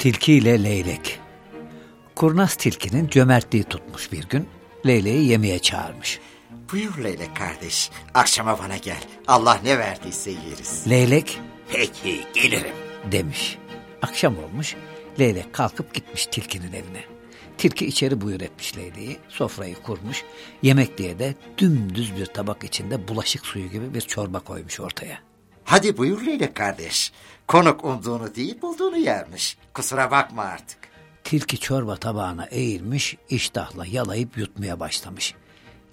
Tilki ile Leylek Kurnaz tilkinin cömertliği tutmuş bir gün. Leyleği yemeğe çağırmış. Buyur Leylek kardeş. Akşama bana gel. Allah ne verdiyse yeriz. Leylek Peki gelirim. demiş. Akşam olmuş. Leylek kalkıp gitmiş tilkinin evine. Tilki içeri buyur etmiş leyleği. Sofrayı kurmuş. Yemek diye de dümdüz bir tabak içinde bulaşık suyu gibi bir çorba koymuş ortaya. Hadi buyur Leylek kardeş. Konuk umduğunu değil bulduğunu yermiş. Kusura bakma artık. Tilki çorba tabağına eğilmiş, iştahla yalayıp yutmaya başlamış.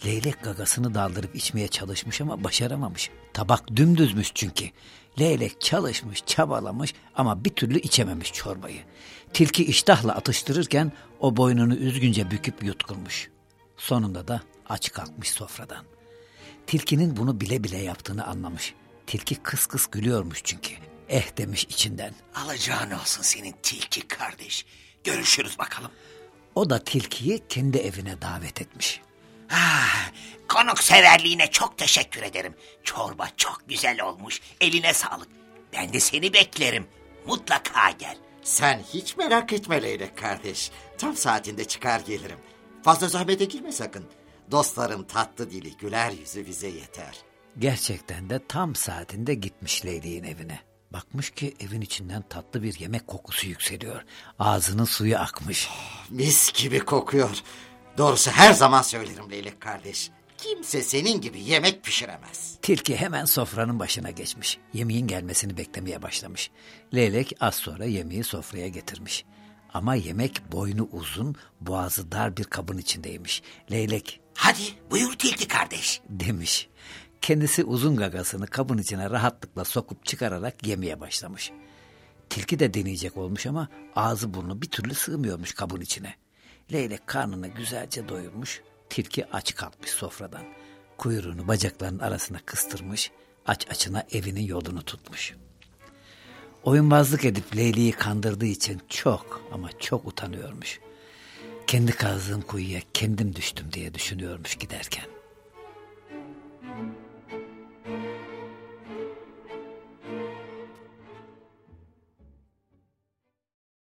Leylek gagasını daldırıp içmeye çalışmış ama başaramamış. Tabak dümdüzmüş çünkü. Leylek çalışmış, çabalamış ama bir türlü içememiş çorbayı. Tilki iştahla atıştırırken o boynunu üzgünce büküp yutkunmuş. Sonunda da aç kalkmış sofradan. Tilkinin bunu bile bile yaptığını anlamış. Tilki kıs kıs gülüyormuş çünkü. Eh demiş içinden. Alacağın olsun senin tilki kardeş. Görüşürüz bakalım. O da tilkiyi kendi evine davet etmiş. Ah, konuk severliğine çok teşekkür ederim. Çorba çok güzel olmuş. Eline sağlık. Ben de seni beklerim. Mutlaka gel. Sen hiç merak etme Leylek kardeş. Tam saatinde çıkar gelirim. Fazla zahmete girme sakın. Dostlarım tatlı dili, güler yüzü bize yeter. Gerçekten de tam saatinde gitmiş Leyliğin evine. Bakmış ki evin içinden tatlı bir yemek kokusu yükseliyor. Ağzının suyu akmış. Mis gibi kokuyor. Doğrusu her zaman söylerim Leylek kardeş. Kimse senin gibi yemek pişiremez. Tilki hemen sofranın başına geçmiş. Yemeğin gelmesini beklemeye başlamış. Leylek az sonra yemeği sofraya getirmiş. Ama yemek boynu uzun, boğazı dar bir kabın içindeymiş. Leylek Hadi buyur tilki kardeş. demiş. Kendisi uzun gagasını kabın içine rahatlıkla sokup çıkararak yemeye başlamış. Tilki de deneyecek olmuş ama ağzı burnu bir türlü sığmıyormuş kabın içine. Leylek karnını güzelce doyurmuş, tilki aç kalkmış sofradan. Kuyruğunu bacaklarının arasına kıstırmış, aç açına evinin yolunu tutmuş. Oyunbazlık edip Leyli'yi kandırdığı için çok ama çok utanıyormuş. Kendi kazdığım kuyuya kendim düştüm diye düşünüyormuş giderken.